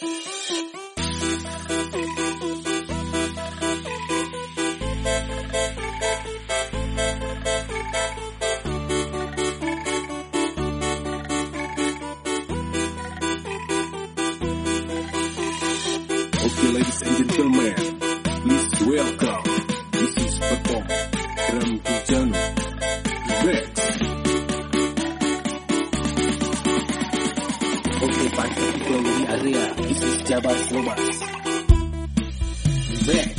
Okay, ladies and gentlemen, please welcome. This is Petong from. Okay, party people in the area. This is Jabas Robas. Rex.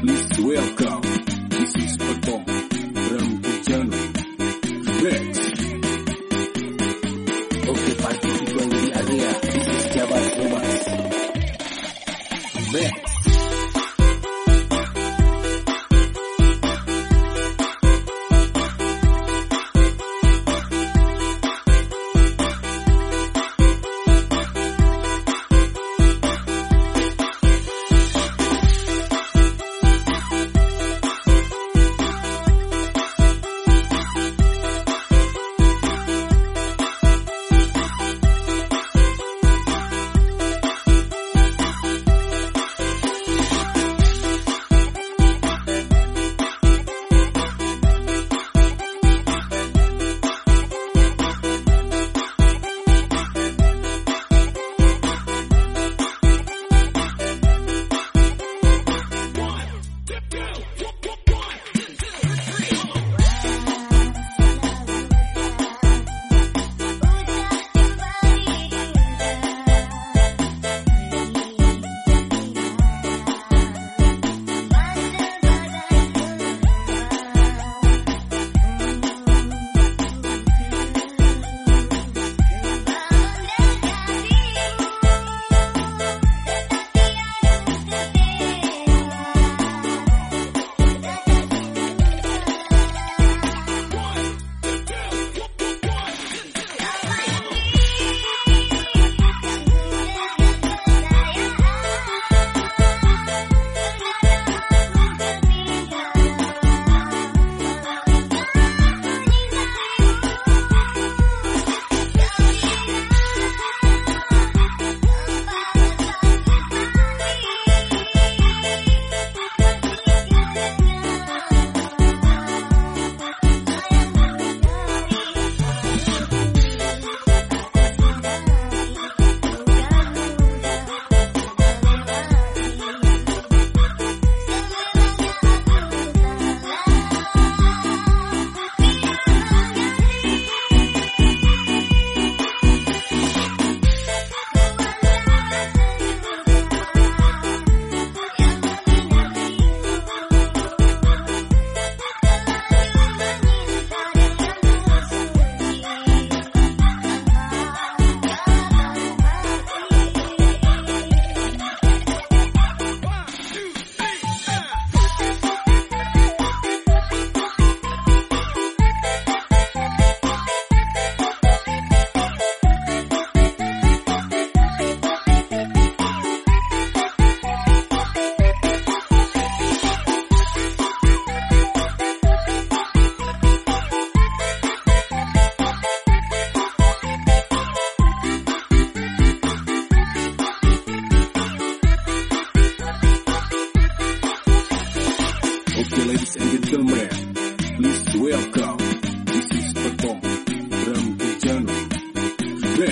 Please welcome. This is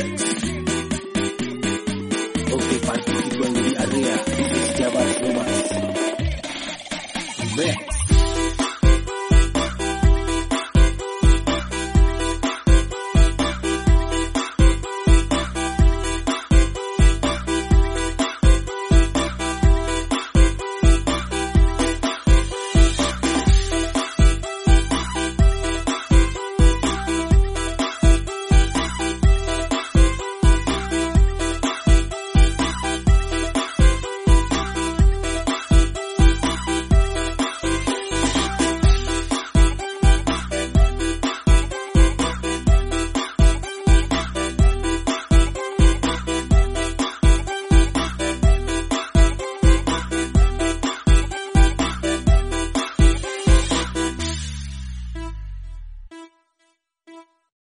Hey.